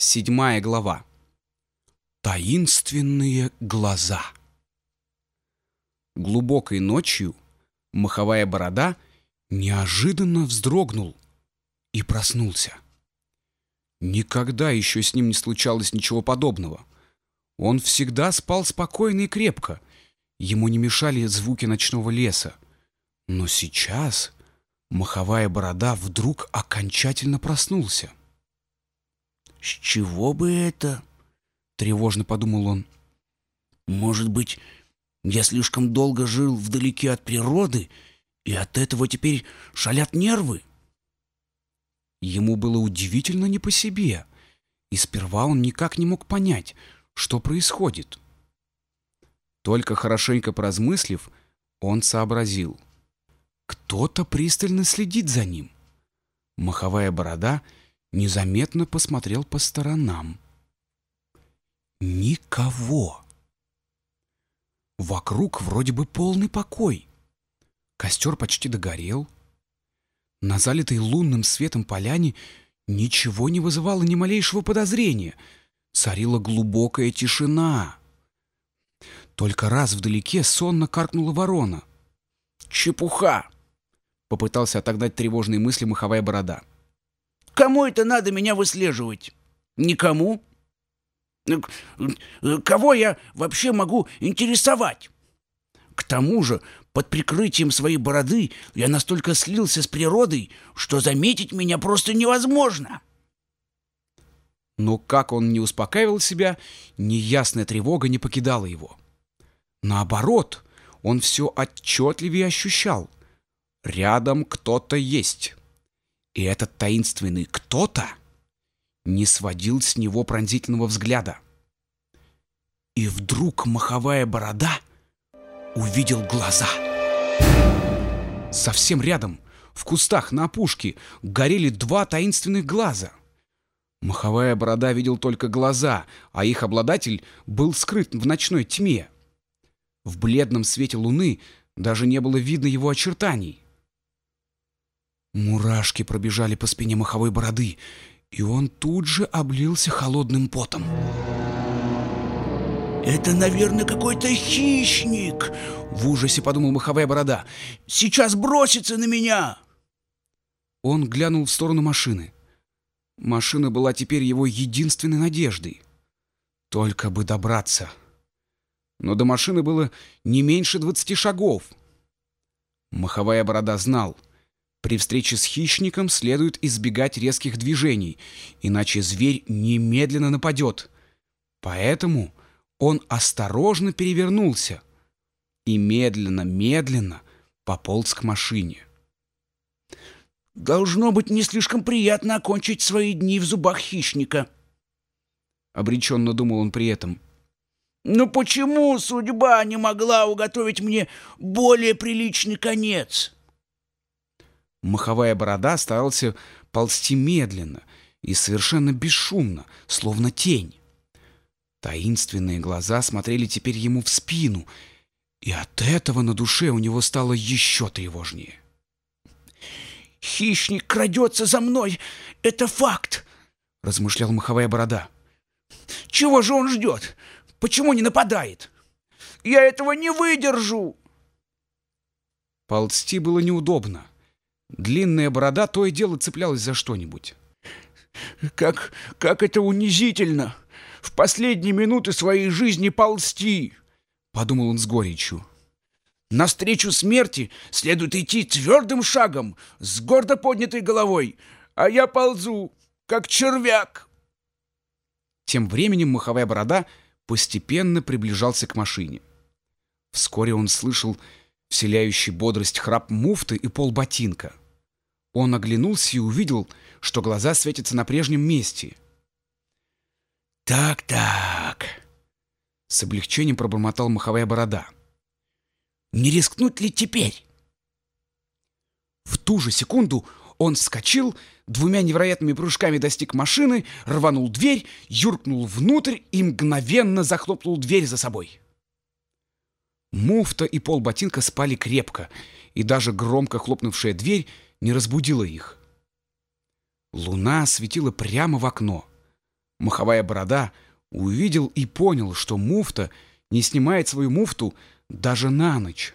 Седьмая глава. Таинственные глаза. Глубокой ночью маховая борода неожиданно вздрогнул и проснулся. Никогда еще с ним не случалось ничего подобного. Он всегда спал спокойно и крепко. Ему не мешали звуки ночного леса. Но сейчас маховая борода вдруг окончательно проснулся. «С чего бы это?» — тревожно подумал он. «Может быть, я слишком долго жил вдалеке от природы, и от этого теперь шалят нервы?» Ему было удивительно не по себе, и сперва он никак не мог понять, что происходит. Только хорошенько поразмыслив, он сообразил. Кто-то пристально следит за ним. Маховая борода незаметно посмотрел по сторонам. Никого. Вокруг вроде бы полный покой. Костер почти догорел. На залитой лунным светом поляне ничего не вызывало ни малейшего подозрения. Царила глубокая тишина. Только раз вдалеке сонно каркнула ворона. «Чепуха!» — попытался отогнать тревожные мысли маховая борода. «Кому это надо меня выслеживать? Никому? Кого я вообще могу интересовать? К тому же под прикрытием своей бороды я настолько слился с природой, что заметить меня просто невозможно. Но как он не успокаивал себя, неясная тревога не покидала его. Наоборот, он все отчетливее ощущал. Рядом кто-то есть. И этот таинственный кто-то не сводил с него пронзительного взгляда. И вдруг маховая борода увидел глаза. Совсем рядом, в кустах на опушке, горели два таинственных глаза. Маховая борода видел только глаза, а их обладатель был скрыт в ночной тьме. В бледном свете луны даже не было видно его очертаний. Мурашки пробежали по спине маховой бороды, и он тут же облился холодным потом. «Это, наверное, какой-то хищник!» В ужасе подумал маховая борода. «Сейчас бросится на меня!» Он глянул в сторону машины. Машина была теперь его единственной надеждой. Только бы добраться. Но до машины было не меньше двадцати шагов. Маховая борода знал. При встрече с хищником следует избегать резких движений, иначе зверь немедленно нападет. Поэтому он осторожно перевернулся и медленно-медленно пополз к машине. «Должно быть не слишком приятно окончить свои дни в зубах хищника», — обреченно думал он при этом. «Но почему судьба не могла уготовить мне более приличный конец?» Маховая борода старался ползти медленно и совершенно бесшумно, словно тень. Таинственные глаза смотрели теперь ему в спину, и от этого на душе у него стало еще тревожнее. «Хищник крадется за мной! Это факт!» — размышлял маховая борода. «Чего же он ждет? Почему не нападает? Я этого не выдержу!» Ползти было неудобно. Длинная борода то и дело цеплялась за что-нибудь. «Как, как это унизительно!» в последние минуты своей жизни ползти, — подумал он с горечью. Навстречу смерти следует идти твердым шагом, с гордо поднятой головой, а я ползу, как червяк. Тем временем маховая борода постепенно приближался к машине. Вскоре он слышал вселяющий бодрость храп муфты и пол ботинка. Он оглянулся и увидел, что глаза светятся на прежнем месте — «Так-так», — с облегчением пробормотал маховая борода. «Не рискнуть ли теперь?» В ту же секунду он вскочил, двумя невероятными прыжками достиг машины, рванул дверь, юркнул внутрь и мгновенно захлопнул дверь за собой. Муфта и пол ботинка спали крепко, и даже громко хлопнувшая дверь не разбудила их. Луна светила прямо в окно. Маховая борода увидел и понял, что муфта не снимает свою муфту даже на ночь.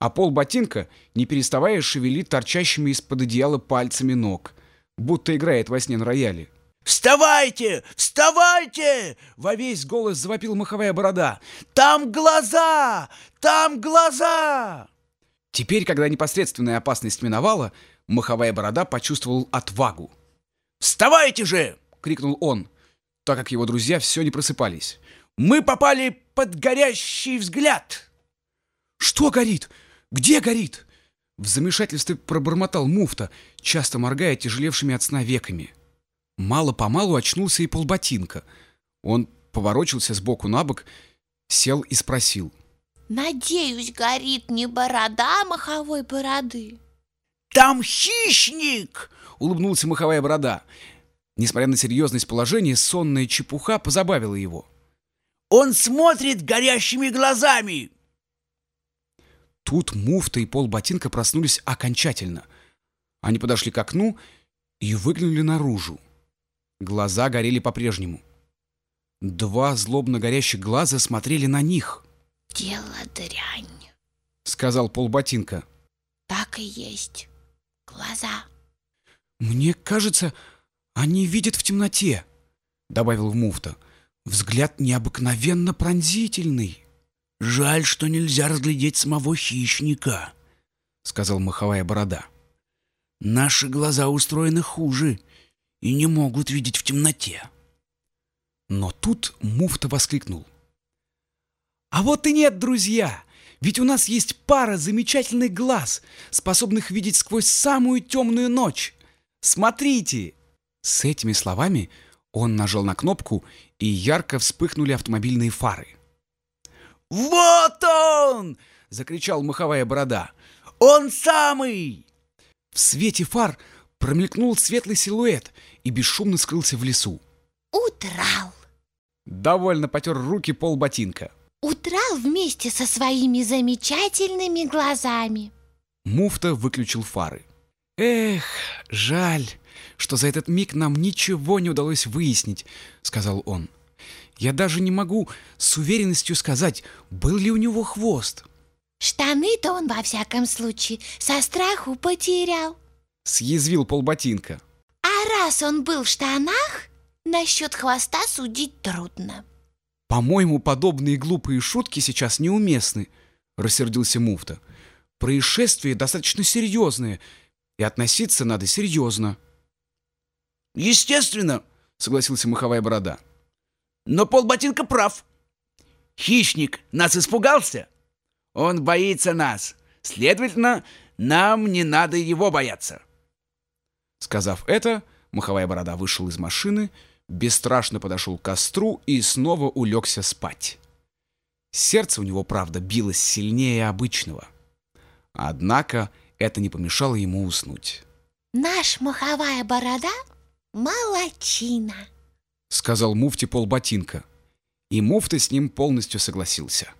А пол ботинка, не переставая, шевелит торчащими из-под одеяла пальцами ног, будто играет во сне на рояле. «Вставайте! Вставайте!» — во весь голос завопил маховая борода. «Там глаза! Там глаза!» Теперь, когда непосредственная опасность миновала, маховая борода почувствовал отвагу. «Вставайте же!» — крикнул он, так как его друзья все не просыпались. «Мы попали под горящий взгляд!» «Что горит? Где горит?» В замешательстве пробормотал муфта, часто моргая тяжелевшими от сна веками. Мало-помалу очнулся и полботинка. Он поворочился с боку на бок, сел и спросил. «Надеюсь, горит не борода маховой бороды?» «Там хищник!» — улыбнулся маховая борода. Несмотря на серьезность положения, сонная чепуха позабавила его. «Он смотрит горящими глазами!» Тут муфта и полботинка проснулись окончательно. Они подошли к окну и выглянули наружу. Глаза горели по-прежнему. Два злобно горящих глаза смотрели на них. «Дело дрянь», — сказал полботинка. «Так и есть. Глаза». «Мне кажется, они видят в темноте», — добавил муфта. «Взгляд необыкновенно пронзительный». «Жаль, что нельзя разглядеть самого хищника», — сказал маховая борода. «Наши глаза устроены хуже и не могут видеть в темноте. Но тут муфта воскликнул. «А вот и нет, друзья! Ведь у нас есть пара замечательных глаз, способных видеть сквозь самую темную ночь. Смотрите!» С этими словами он нажал на кнопку, и ярко вспыхнули автомобильные фары. «Вот он!» — закричал маховая борода. «Он самый!» В свете фар промелькнул светлый силуэт и бесшумно скрылся в лесу. «Удрал!» Довольно потер руки пол ботинка. «Удрал вместе со своими замечательными глазами!» Муфта выключил фары. «Эх, жаль, что за этот миг нам ничего не удалось выяснить», — сказал он. «Я даже не могу с уверенностью сказать, был ли у него хвост». «Штаны-то он, во всяком случае, со страху потерял», — съязвил полботинка. «А раз он был в штанах, насчет хвоста судить трудно». «По-моему, подобные глупые шутки сейчас неуместны», — рассердился муфта. «Происшествие достаточно серьезное, и относиться надо серьезно». «Естественно», — согласился маховая борода. «Но полботинка прав. Хищник нас испугался. Он боится нас. Следовательно, нам не надо его бояться». Сказав это, маховая борода вышел из машины, бесстрашно подошел к костру и снова улегся спать. Сердце у него, правда, билось сильнее обычного. Однако это не помешало ему уснуть. «Наш маховая борода — молочина», — сказал муфти полботинка. И муфта с ним полностью согласился.